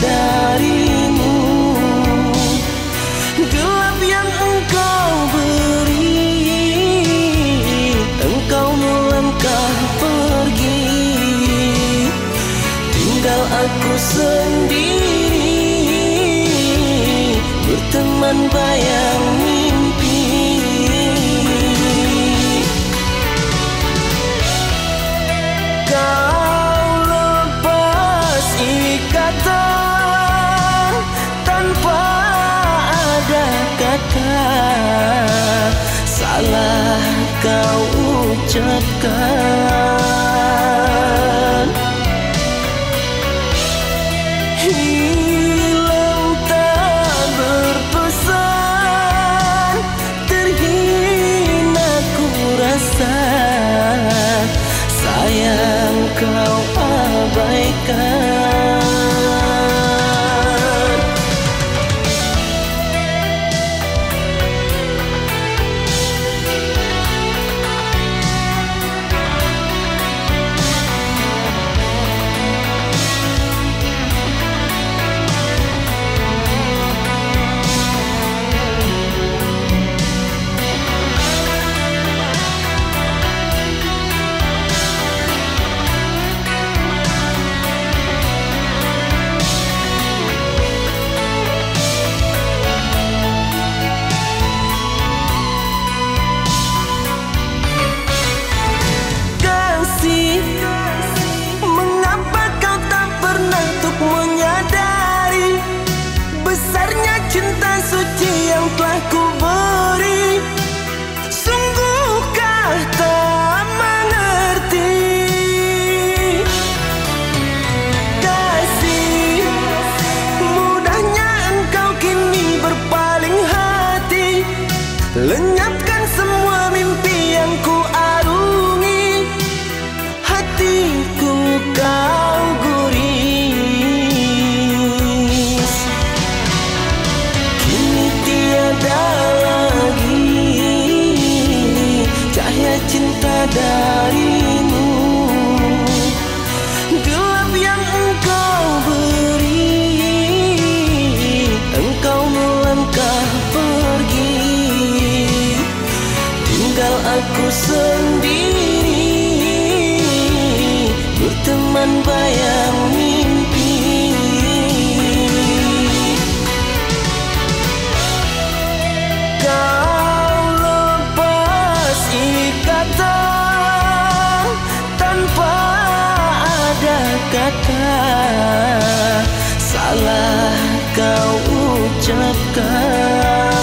darimu. Gelap yang engkau beri Engkau melangkah pergi. Tinggal aku sendiri Berteman bayangmu kau ucapkan darimu. Gelap yang engkau beri Engkau melangkah pergi. Tinggal aku sendiri Berteman bayang kata Salah kau ucapkan.